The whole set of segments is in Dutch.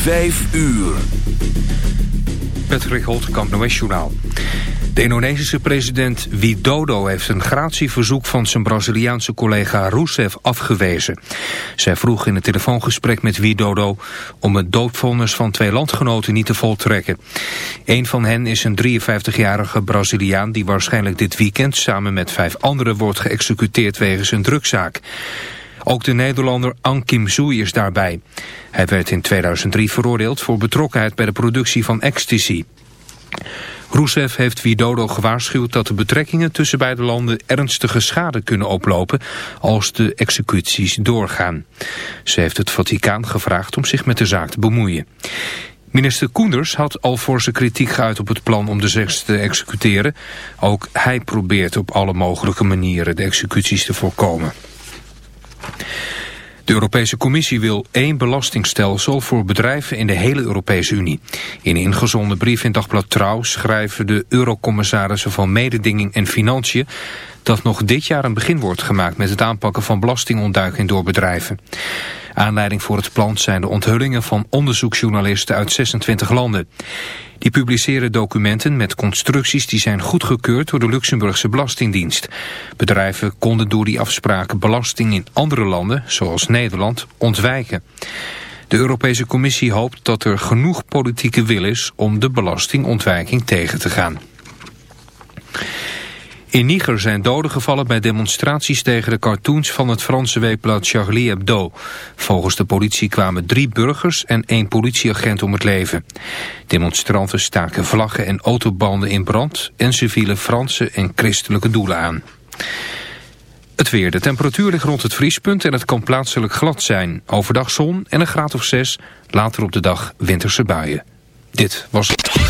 Vijf uur. Patrick Holtkamp, NOS Journaal. De Indonesische president Widodo heeft een gratieverzoek van zijn Braziliaanse collega Rousseff afgewezen. Zij vroeg in een telefoongesprek met Widodo om het doodvonnis van twee landgenoten niet te voltrekken. Een van hen is een 53-jarige Braziliaan die waarschijnlijk dit weekend samen met vijf anderen wordt geëxecuteerd wegens een drugzaak. Ook de Nederlander An Kim Sui is daarbij. Hij werd in 2003 veroordeeld voor betrokkenheid bij de productie van ecstasy. Rousseff heeft Widodo gewaarschuwd dat de betrekkingen tussen beide landen ernstige schade kunnen oplopen als de executies doorgaan. Ze heeft het Vaticaan gevraagd om zich met de zaak te bemoeien. Minister Koenders had al zijn kritiek geuit op het plan om de zes te executeren. Ook hij probeert op alle mogelijke manieren de executies te voorkomen. De Europese Commissie wil één belastingstelsel voor bedrijven in de hele Europese Unie. In een ingezonden brief in Dagblad Trouw schrijven de eurocommissarissen van Mededinging en Financiën dat nog dit jaar een begin wordt gemaakt met het aanpakken van belastingontduiking door bedrijven. Aanleiding voor het plan zijn de onthullingen van onderzoeksjournalisten uit 26 landen. Die publiceren documenten met constructies die zijn goedgekeurd door de Luxemburgse Belastingdienst. Bedrijven konden door die afspraken belasting in andere landen, zoals Nederland, ontwijken. De Europese Commissie hoopt dat er genoeg politieke wil is om de belastingontwijking tegen te gaan. In Niger zijn doden gevallen bij demonstraties tegen de cartoons van het Franse weekblad Charlie Hebdo. Volgens de politie kwamen drie burgers en één politieagent om het leven. Demonstranten staken vlaggen en autobanden in brand en ze vielen Franse en christelijke doelen aan. Het weer. De temperatuur ligt rond het vriespunt en het kan plaatselijk glad zijn. Overdag zon en een graad of zes. Later op de dag winterse buien. Dit was het.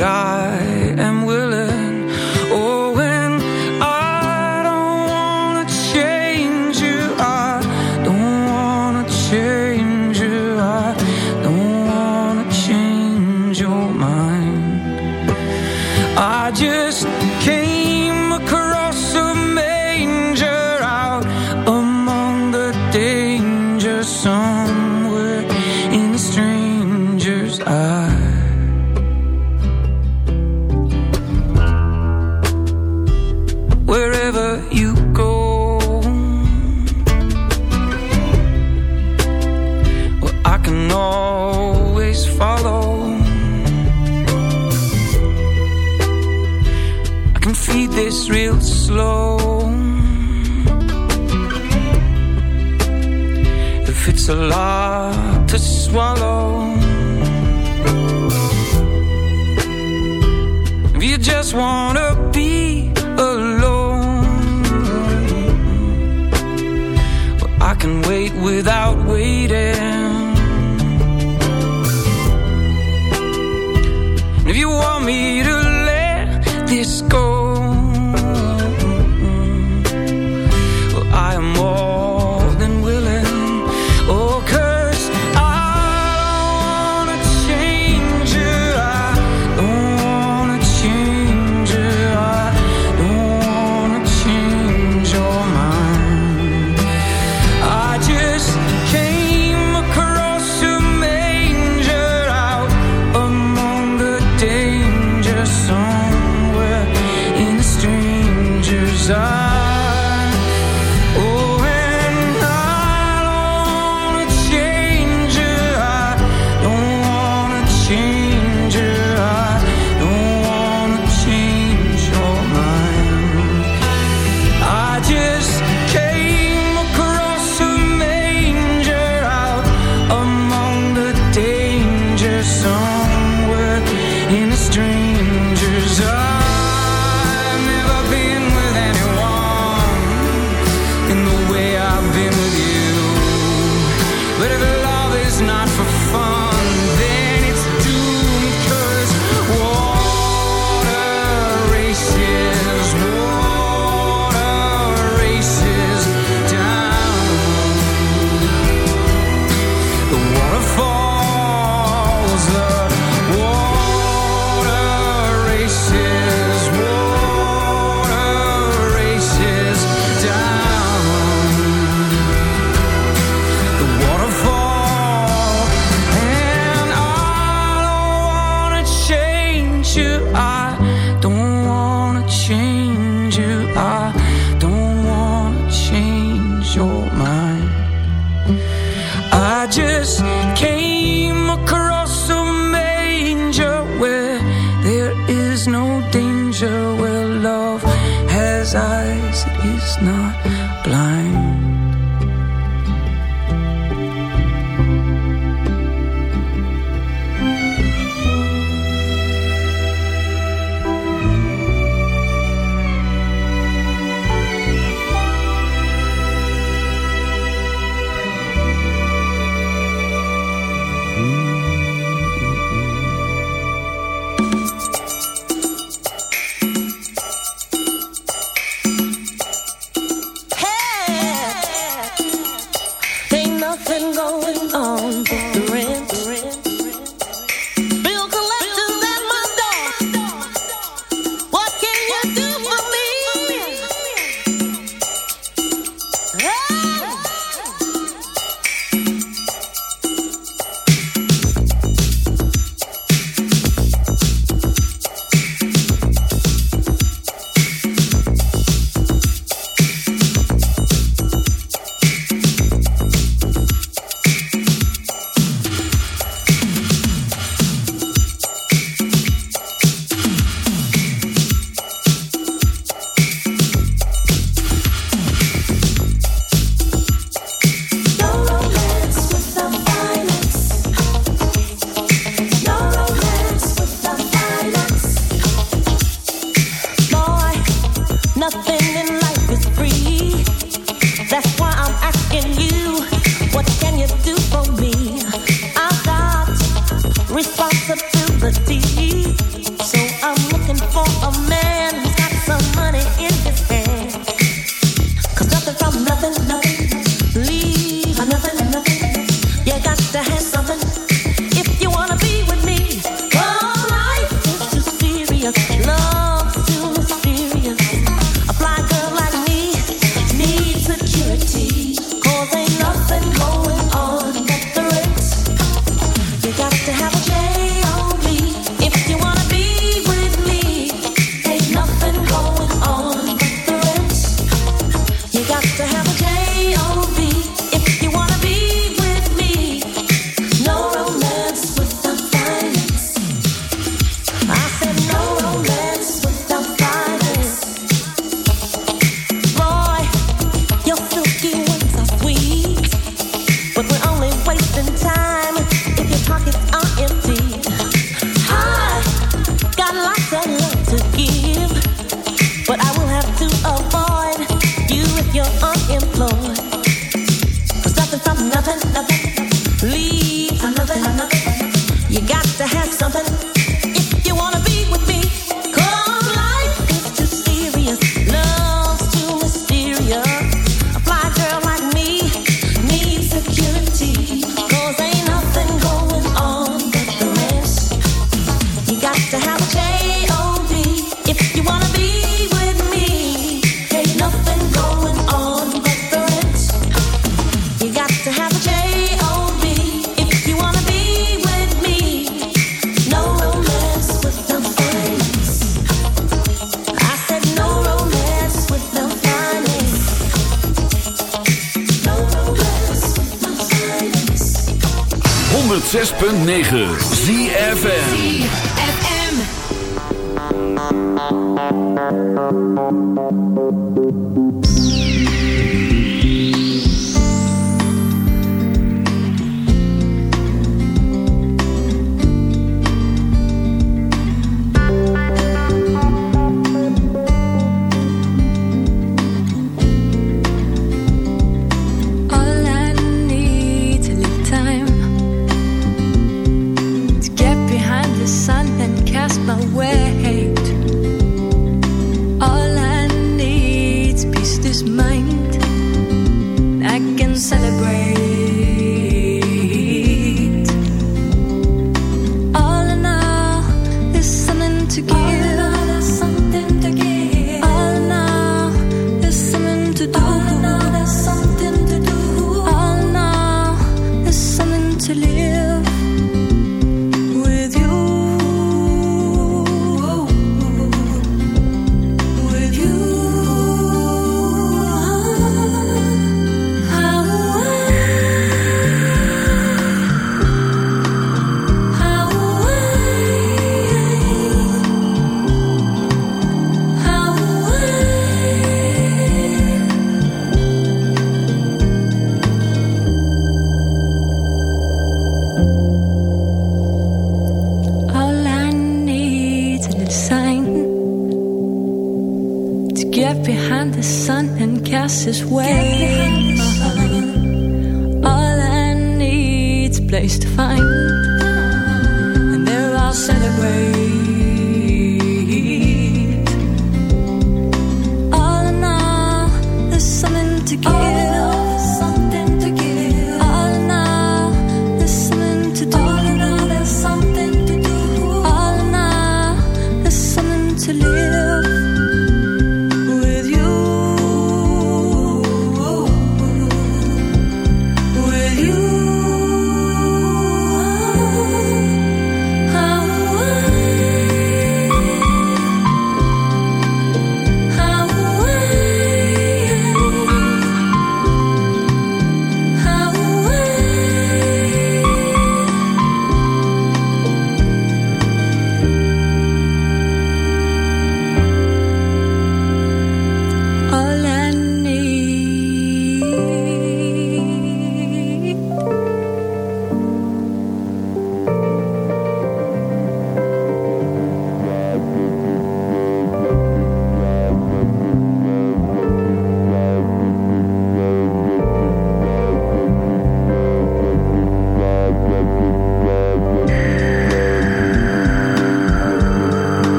I. Time.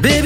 Baby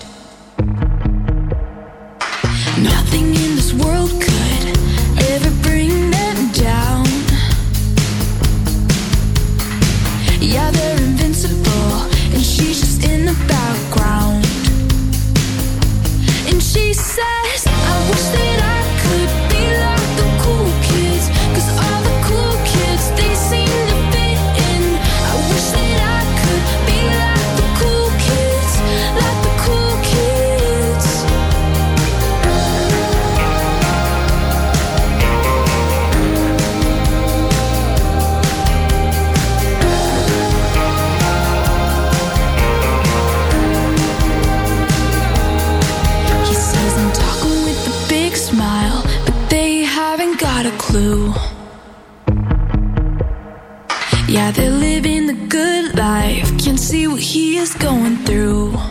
is going through.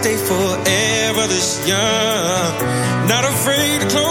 Stay forever this young. Not afraid to close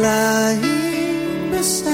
Lying beside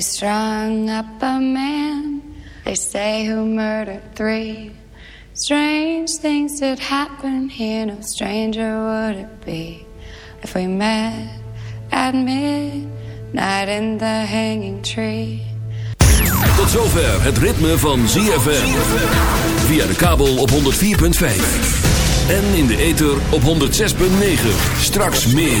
They strung up a man, they say, who murdered three. Strange things did happen here, no stranger would it be if we met at midnight in the hanging tree. Tot zover het ritme van ZFM. Via de kabel op 104.5. En in de ether op 106.9. Straks meer.